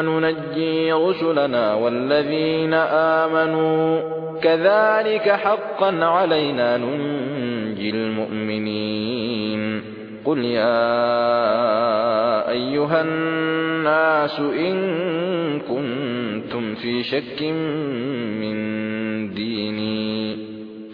ننجي رسلنا والذين آمنوا. كذلك حقا علينا ننجي المؤمنين. قل يا أيها الناس إن كنتم في شك من ديني.